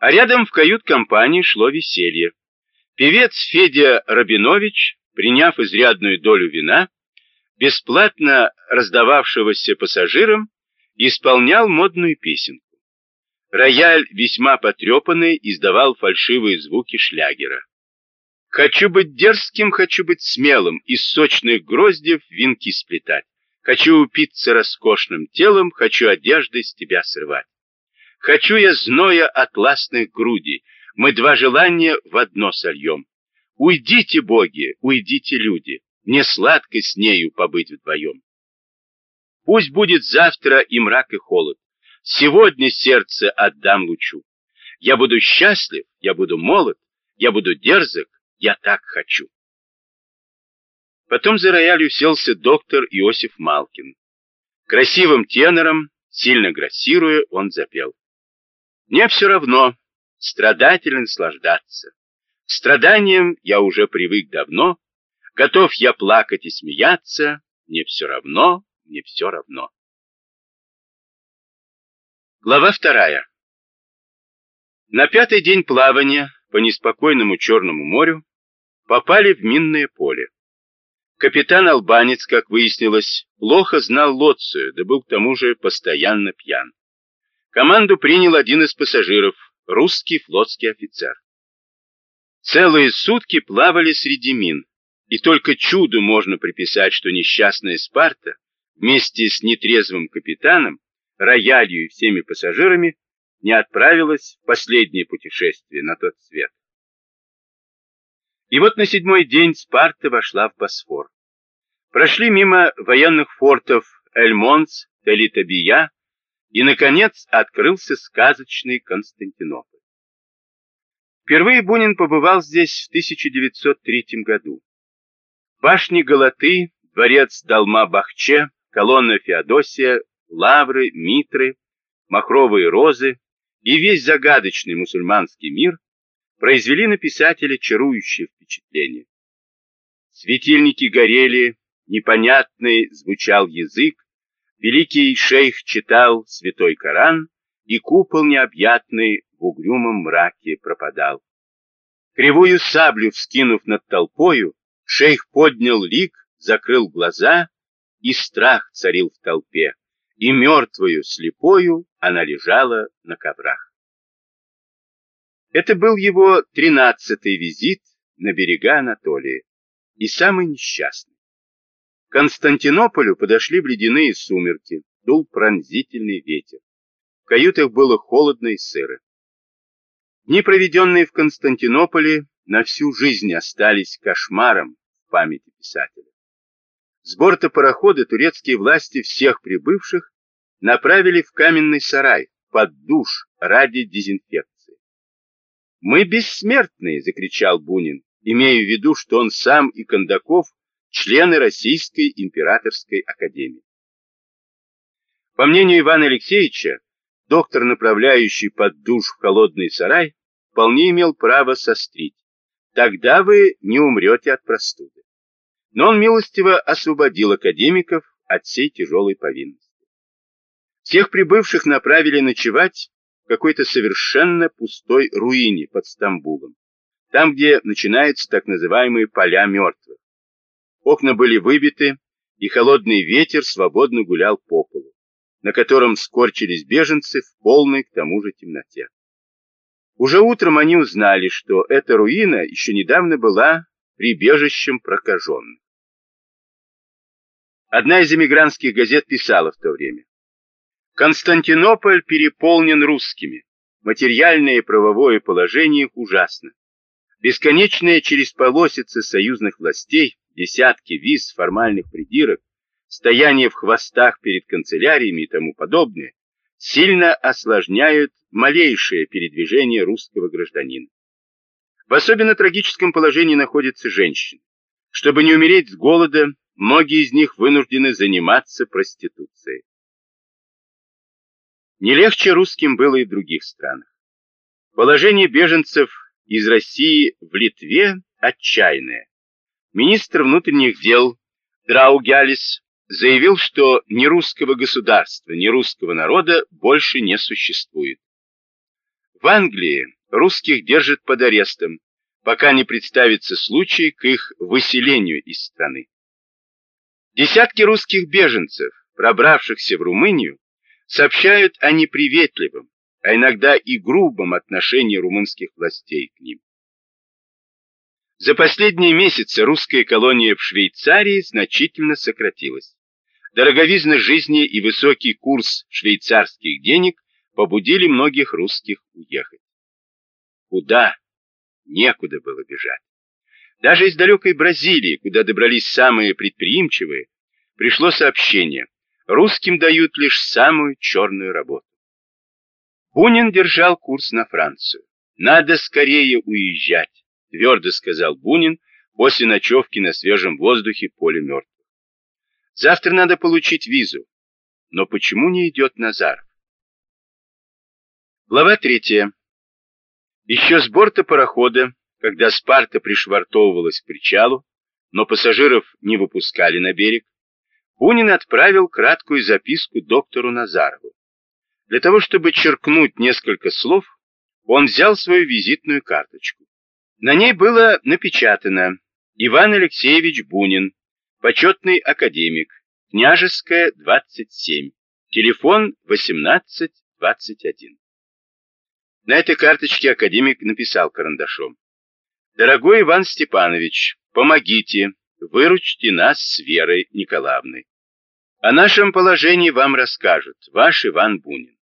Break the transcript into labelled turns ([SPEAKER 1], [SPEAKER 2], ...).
[SPEAKER 1] А рядом в кают-компании шло веселье. Певец Федя Рабинович, приняв изрядную долю вина, бесплатно раздававшегося пассажирам, исполнял модную песенку. Рояль, весьма потрепанный, издавал фальшивые звуки шлягера. Хочу быть дерзким, хочу быть смелым, из сочных гроздев венки сплетать. Хочу упиться роскошным телом, хочу одежды с тебя срывать. Хочу я зноя атласных грудей, мы два желания в одно сольем. Уйдите, боги, уйдите, люди, мне сладко с нею побыть вдвоем. Пусть будет завтра и мрак, и холод, сегодня сердце отдам лучу. Я буду счастлив, я буду молод, я буду дерзок, я так хочу. Потом за рояль уселся доктор Иосиф Малкин. Красивым тенором, сильно грассируя, он запел. Мне все равно, страдательно наслаждаться. К страданиям я уже привык давно, готов я плакать и смеяться, мне все равно, мне все равно. Глава вторая. На пятый день плавания по неспокойному Черному морю попали в минное поле. Капитан Албанец, как выяснилось, плохо знал Лоцию, да был к тому же постоянно пьян. Команду принял один из пассажиров, русский флотский офицер. Целые сутки плавали среди мин, и только чуду можно приписать, что несчастная Спарта вместе с нетрезвым капитаном, роялью и всеми пассажирами не отправилась в последнее путешествие на тот свет. И вот на седьмой день Спарта вошла в Босфор. Прошли мимо военных фортов Эльмонс, Телитабия, и, наконец, открылся сказочный Константинополь. Впервые Бунин побывал здесь в 1903 году. Башни Галаты, дворец Далма-Бахче, колонна Феодосия, лавры, митры, махровые розы и весь загадочный мусульманский мир произвели на писателя чарующее впечатление. Светильники горели, непонятный звучал язык, великий шейх читал святой Коран, и купол необъятный в угрюмом мраке пропадал. Кривую саблю вскинув над толпою, шейх поднял лик, закрыл глаза, и страх царил в толпе, и мертвую, слепою она лежала на коврах. Это был его тринадцатый визит на берега Анатолии и самый несчастный. К Константинополю подошли в ледяные сумерки, дул пронзительный ветер. В каютах было холодно и сыро. Дни, проведенные в Константинополе, на всю жизнь остались кошмаром в памяти писателя. С борта парохода турецкие власти всех прибывших направили в каменный сарай под душ ради дезинфекции. «Мы бессмертные!» — закричал Бунин, имея в виду, что он сам и Кондаков члены Российской императорской академии. По мнению Ивана Алексеевича, доктор, направляющий под душ в холодный сарай, вполне имел право сострить. Тогда вы не умрете от простуды. Но он милостиво освободил академиков от всей тяжелой повинности. Всех прибывших направили ночевать в какой-то совершенно пустой руине под Стамбулом, там, где начинаются так называемые поля мертвых. Окна были выбиты, и холодный ветер свободно гулял по полу, на котором скорчились беженцы в полной к тому же темноте. Уже утром они узнали, что эта руина еще недавно была прибежищем прокаженных. Одна из эмигрантских газет писала в то время. Константинополь переполнен русскими. Материальное и правовое положение их ужасно. Бесконечная через полосицы союзных властей десятки виз, формальных придирок, стояние в хвостах перед канцеляриями и тому подобное, сильно осложняют малейшее передвижение русского гражданина. В особенно трагическом положении находятся женщины. Чтобы не умереть с голода, многие из них вынуждены заниматься проституцией. Не легче русским было и в других странах. Положение беженцев из России в Литве отчаянное. Министр внутренних дел Драугялис заявил, что ни русского государства, ни русского народа больше не существует. В Англии русских держат под арестом, пока не представится случай к их выселению из страны. Десятки русских беженцев, пробравшихся в Румынию, сообщают о неприветливом, а иногда и грубом отношении румынских властей к ним. За последние месяцы русская колония в Швейцарии значительно сократилась. Дороговизна жизни и высокий курс швейцарских денег побудили многих русских уехать. Куда? Некуда было бежать. Даже из далекой Бразилии, куда добрались самые предприимчивые, пришло сообщение, русским дают лишь самую черную работу. Бунин держал курс на Францию. Надо скорее уезжать твердо сказал Бунин после ночевки на свежем воздухе поле мертвых. Завтра надо получить визу. Но почему не идет Назаров? Глава третья. Еще с борта парохода, когда Спарта пришвартовывалась к причалу, но пассажиров не выпускали на берег, Бунин отправил краткую записку доктору Назарову. Для того, чтобы черкнуть несколько слов, он взял свою визитную карточку. На ней было напечатано «Иван Алексеевич Бунин, почетный академик, княжеская, 27, телефон 1821». На этой карточке академик написал карандашом «Дорогой Иван Степанович, помогите, выручите нас с Верой Николаевной. О нашем положении вам расскажут ваш Иван Бунин.